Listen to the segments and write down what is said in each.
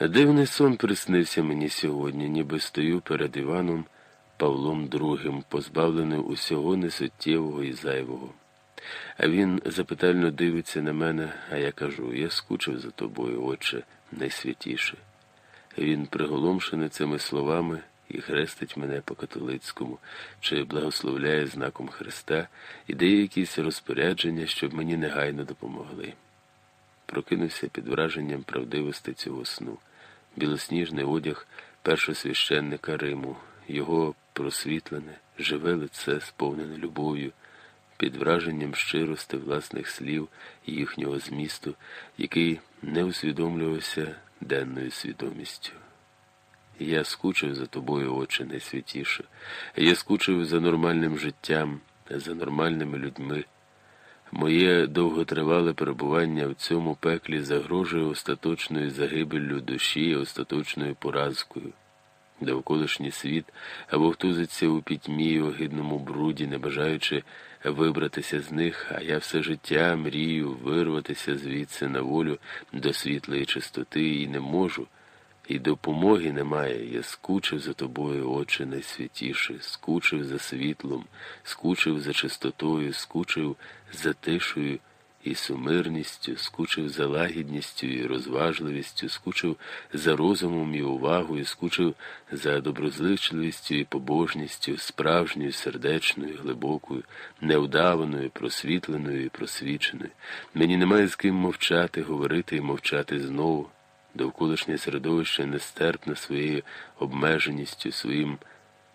Дивний сон приснився мені сьогодні, ніби стою перед Іваном Павлом II, позбавлений усього несуттєвого і зайвого. А він запитально дивиться на мене, а я кажу я скучив за тобою, отче, найсвятіше. Він приголомшений цими словами і хрестить мене по католицькому, чи благословляє знаком Христа і дає якісь розпорядження, щоб мені негайно допомогли. Прокинувся під враженням правдивості цього сну, білосніжний одяг першосвященника Риму, його просвітлене, живе лице, сповнене любов'ю, під враженням щирости власних слів і їхнього змісту, який не усвідомлювався денною свідомістю. Я скучив за тобою, Отче, найсвятіше. Я скучив за нормальним життям, за нормальними людьми. Моє довготривале перебування в цьому пеклі загрожує остаточною загибеллю душі, остаточною поразкою. Довколишній світ або втузиться у пітьмі й огидному бруді, не бажаючи вибратися з них, а я все життя мрію вирватися звідси на волю до світлої чистоти і не можу. І допомоги немає. Я скучив за тобою, Отче найсвятіше, скучив за світлом, скучив за чистотою, скучив за тишою і сумирністю, скучив за лагідністю і розважливістю, скучив за розумом і увагою, скучив за доброзичливістю і побожністю, справжньою, сердечною, глибокою, неудаваною, просвітленою і просвіченою. Мені немає з ким мовчати, говорити і мовчати знову. Довколишнє середовище нестерпне своєю обмеженістю, своїм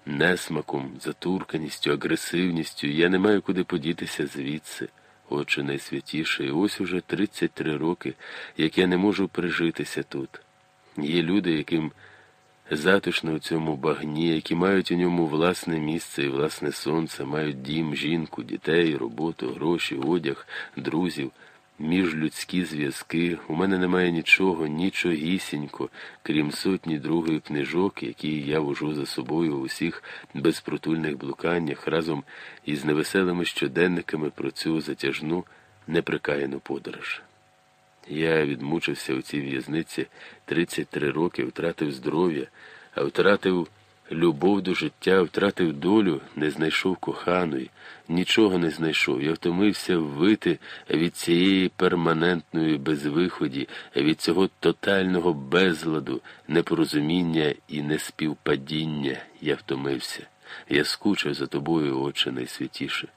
несмаком, затурканістю, агресивністю. Я не маю куди подітися звідси, отче найсвятіше, і ось уже 33 роки, як я не можу прижитися тут. Є люди, яким затишно у цьому багні, які мають у ньому власне місце і власне сонце, мають дім, жінку, дітей, роботу, гроші, одяг, друзів міжлюдські зв'язки, у мене немає нічого, нічогісінько, крім сотні другої книжок, які я вожу за собою у усіх безпротульних блуканнях разом із невеселими щоденниками про цю затяжну, неприкаяну подорож. Я відмучився у цій в'язниці 33 роки, втратив здоров'я, а втратив любов до життя, втратив долю, не знайшов коханої, нічого не знайшов. Я втомився вити від цієї перманентної безвиході, від цього тотального безладу, непорозуміння і неспівпадіння. Я втомився. Я скучив за тобою, Отче найсвятіше.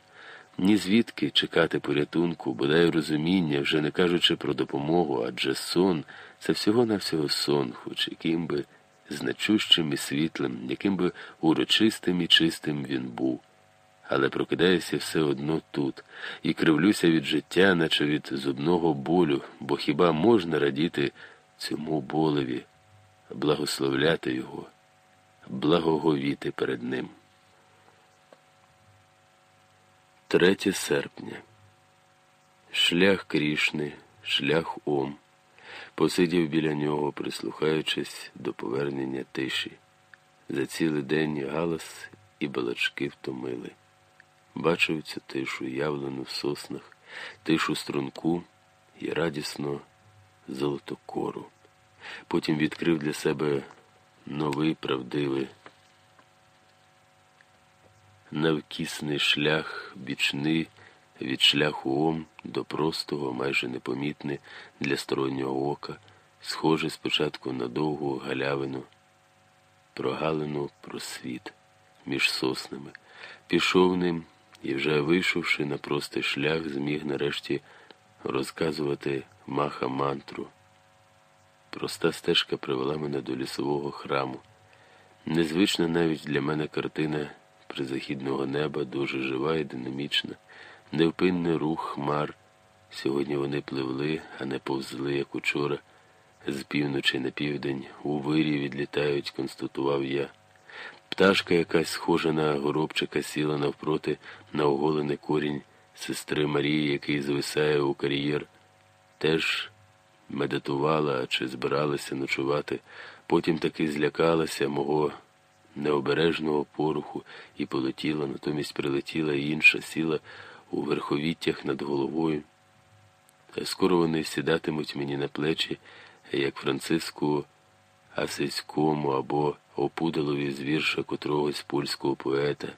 Ні звідки чекати порятунку, бодай розуміння, вже не кажучи про допомогу, адже сон це всього-навсього сон, хоч яким би значущим і світлим, яким би урочистим і чистим він був. Але прокидаюся все одно тут і кривлюся від життя, наче від зубного болю, бо хіба можна радіти цьому болеві, благословляти його, благоговіти перед ним. 3 серпня. Шлях Крішни, шлях Ом посидів біля нього, прислухаючись до повернення тиші. За цілий день галас і балачки втомили. Бачив цю тишу, явлену в соснах, тишу струнку і радісно золотокору. Потім відкрив для себе новий правдивий, навкісний шлях бічний від шляху ом до простого, майже непомітне для стороннього ока, схоже спочатку на довгу галявину, прогалину просвіт між соснами, пішов ним і, вже вийшовши на простий шлях, зміг нарешті розказувати маха мантру. Проста стежка привела мене до лісового храму. Незвична навіть для мене картина призахідного неба, дуже жива і динамічна невпинний рух хмар. Сьогодні вони пливли, а не повзли, як учора. З півночі на південь у вирі відлітають, констатував я. Пташка якась схожа на горобчика сіла навпроти на оголений корінь сестри Марії, який звисає у кар'єр. Теж медитувала чи збиралася ночувати, потім таки злякалася мого необережного поруху і полетіла, натомість прилетіла інша сіла у верховіттях над головою. Скоро вони сідатимуть мені на плечі, як Франциску Асиському або опудалові з вірша котрогось польського поета.